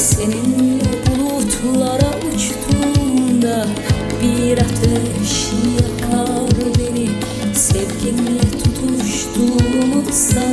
Seninle bulutlara uçtuğumda bir ateş yakar beni. Sevginle tutuştuğumuz zaman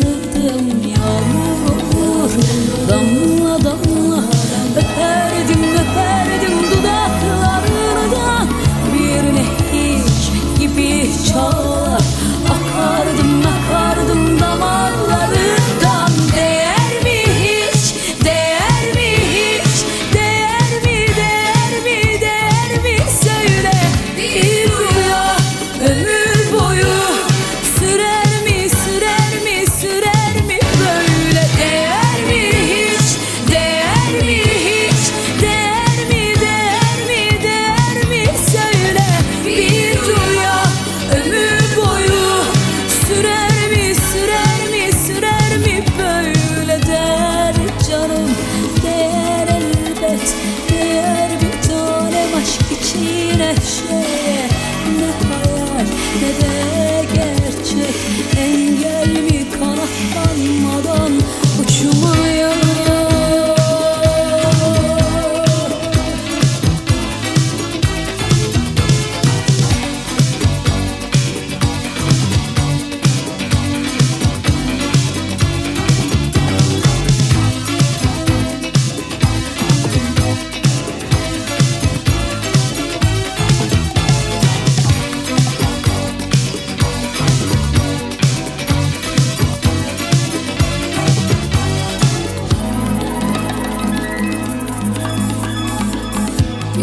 对。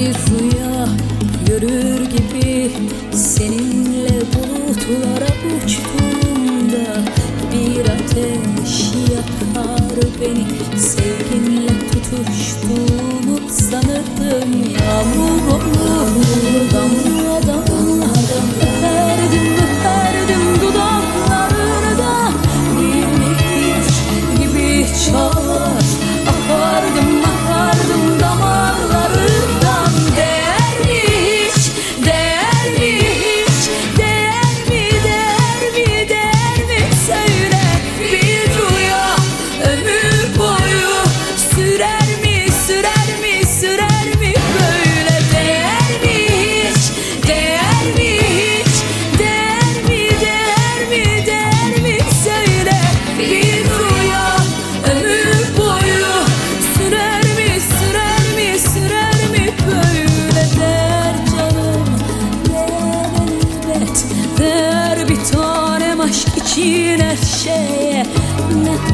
bir rüya görür gibi Seninle bulutlara uçtuğumda Bir ateş yakar beni. Sevginle tutuştuğumu sanırdım ya.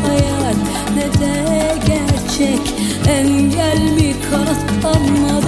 hayal ne de gerçek. Engel mi kanat kanma